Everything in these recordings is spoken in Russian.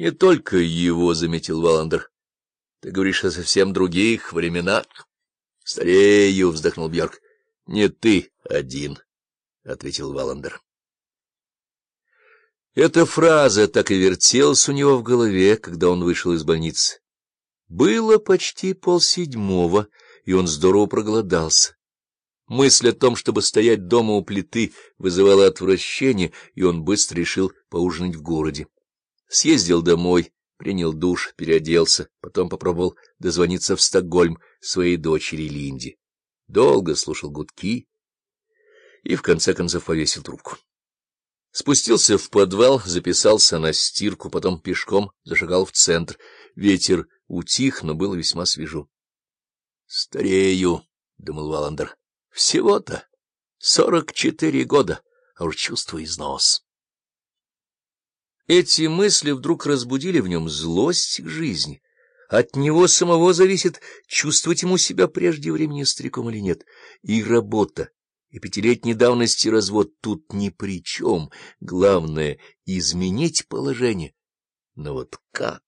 — Не только его, — заметил Валандер. — Ты говоришь о совсем других временах. — Старею, — вздохнул Бьорк. — Не ты один, — ответил Валандер. Эта фраза так и вертелась у него в голове, когда он вышел из больницы. Было почти полседьмого, и он здорово проголодался. Мысль о том, чтобы стоять дома у плиты, вызывала отвращение, и он быстро решил поужинать в городе. Съездил домой, принял душ, переоделся, потом попробовал дозвониться в Стокгольм своей дочери Линде. Долго слушал гудки и, в конце концов, повесил трубку. Спустился в подвал, записался на стирку, потом пешком зашагал в центр. Ветер утих, но было весьма свежо. — Старею, — думал Валандер. — Всего-то сорок четыре года, а уж чувство износ. Эти мысли вдруг разбудили в нем злость к жизни. От него самого зависит, чувствовать ему себя прежде времени стариком или нет. И работа, и пятилетней давности развод тут ни при чем. Главное — изменить положение. Но вот как?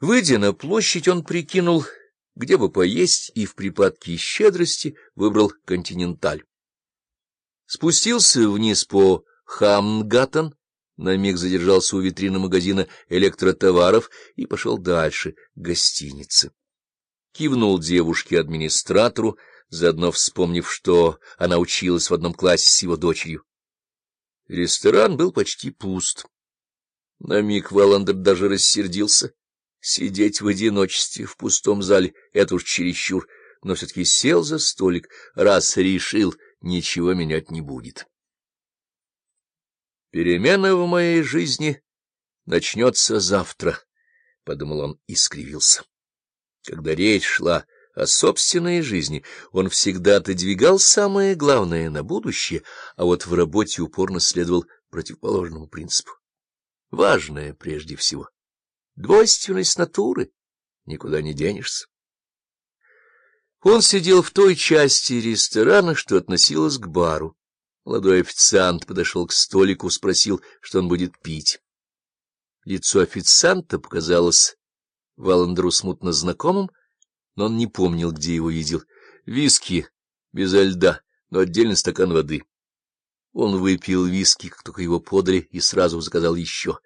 Выйдя на площадь, он прикинул, где бы поесть, и в припадке щедрости выбрал «Континенталь». Спустился вниз по Хамнгаттен, на миг задержался у витрины магазина электротоваров и пошел дальше, к гостинице. Кивнул девушке-администратору, заодно вспомнив, что она училась в одном классе с его дочерью. Ресторан был почти пуст. На миг Валандер даже рассердился. Сидеть в одиночестве в пустом зале — это уж чересчур, но все-таки сел за столик, раз решил, ничего менять не будет. Перемена в моей жизни начнется завтра, — подумал он и скривился. Когда речь шла о собственной жизни, он всегда отодвигал самое главное на будущее, а вот в работе упорно следовал противоположному принципу. Важное прежде всего. Двойственность натуры. Никуда не денешься. Он сидел в той части ресторана, что относилась к бару. Молодой официант подошел к столику, спросил, что он будет пить. Лицо официанта показалось Валандру смутно знакомым, но он не помнил, где его видел. Виски без льда, но отдельный стакан воды. Он выпил виски, как только его подали, и сразу заказал еще.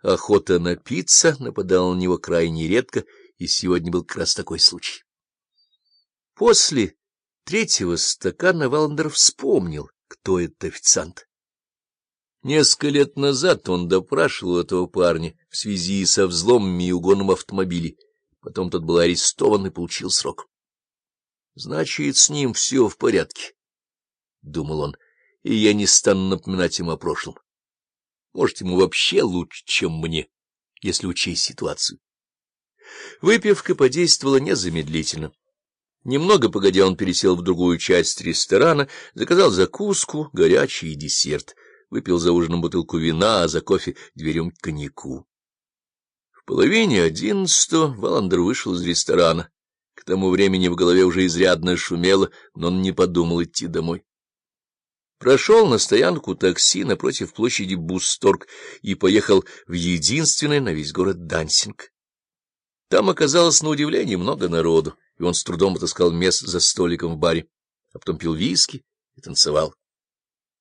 Охота напиться нападала на него крайне редко, и сегодня был как раз такой случай. После третьего стакана Валандер вспомнил, кто этот официант. Несколько лет назад он допрашивал этого парня в связи со взломами и угоном автомобилей. Потом тот был арестован и получил срок. Значит, с ним все в порядке, — думал он, — и я не стану напоминать ему о прошлом. Может, ему вообще лучше, чем мне, если учесть ситуацию. Выпивка подействовала незамедлительно. Немного погодя, он пересел в другую часть ресторана, заказал закуску, горячий десерт, выпил за ужином бутылку вина, а за кофе две рюмки коньяку. В половине одиннадцатого Валандер вышел из ресторана. К тому времени в голове уже изрядно шумело, но он не подумал идти домой. Прошел на стоянку такси напротив площади Бусторг и поехал в единственный на весь город Дансинг. Там оказалось на удивление много народу и он с трудом отыскал место за столиком в баре, а потом пил виски и танцевал.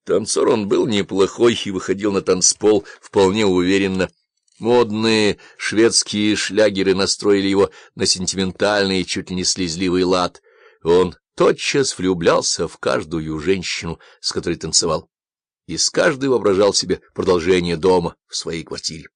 Танцор он был неплохой и выходил на танцпол вполне уверенно. Модные шведские шлягеры настроили его на сентиментальный, чуть ли не слезливый лад. Он тотчас влюблялся в каждую женщину, с которой танцевал, и с каждой воображал себе продолжение дома в своей квартире.